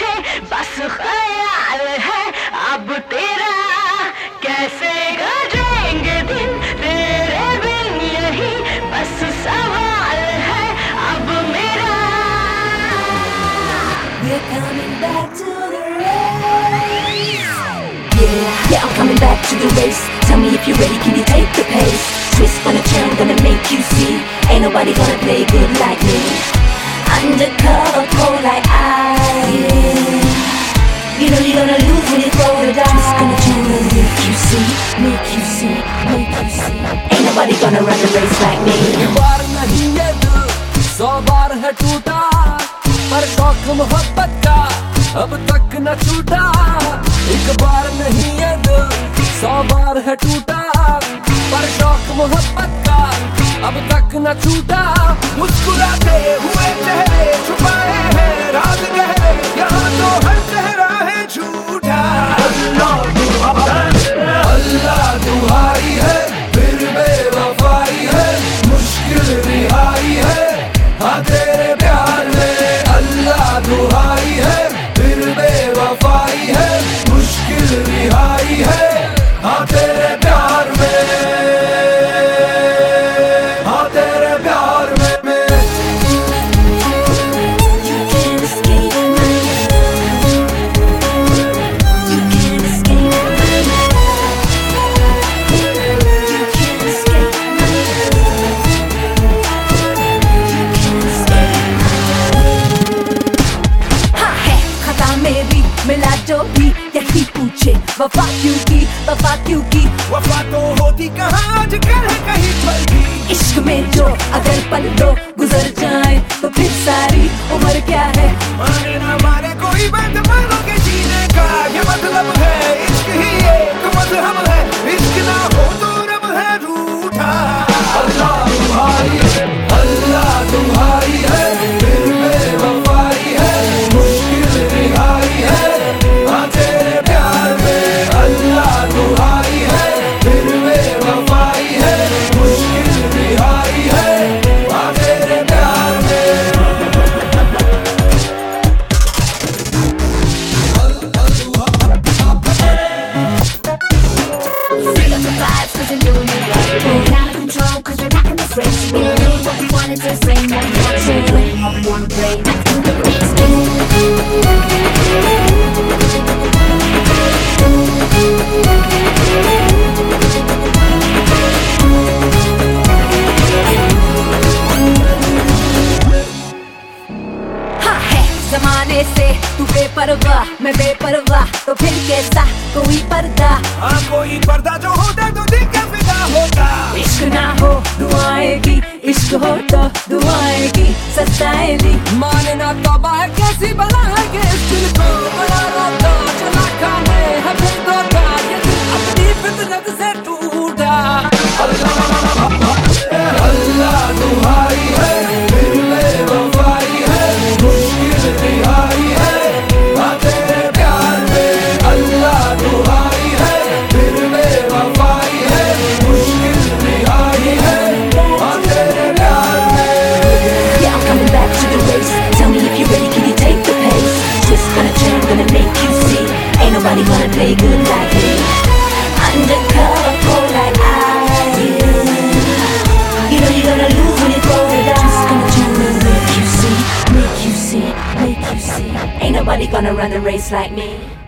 पीछे बस ख्याल है अब तेरा कैसे गुजरेंगे दिन? तेरे बिन यही बस सवाल है अब मेरा। We're coming back to the race. Yeah, yeah, I'm coming back to the race. Tell me if you're ready, can you take the pace? Twist, gonna turn, gonna make you see. Ain't nobody gonna play good like me. Undercover, cold like wanna run a race like me. बार नहीं ये दिल, सौ बार है टूटा, पर शौक मोहब्बत का अब तक न छूटा। एक बार नहीं ये दिल, सौ बार है टूटा, पर शौक मोहब्बत का अब तक न छूटा। मुस्कुराते हुए चेहरे छुपा वफा क्यों की वफा क्यों की वफा तो होती कहाँ आजकल है कहीं पर भी इश्क में जो अगर पल दो गुजर जाए तो It's a जमाने से तू बेपरवाह मैं बेपरवाह तो फिर कैसा? कोई पर्दा? हाँ, कोई पर्दा जो होता तुझे तो क्या फिदा होता। इश्क ना हो दुआएँ खुश दुआएगी सच्चाई दुआएँ माने ना तो मानना कैसी बला wanna run the race like me?